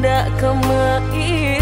hendak kemai.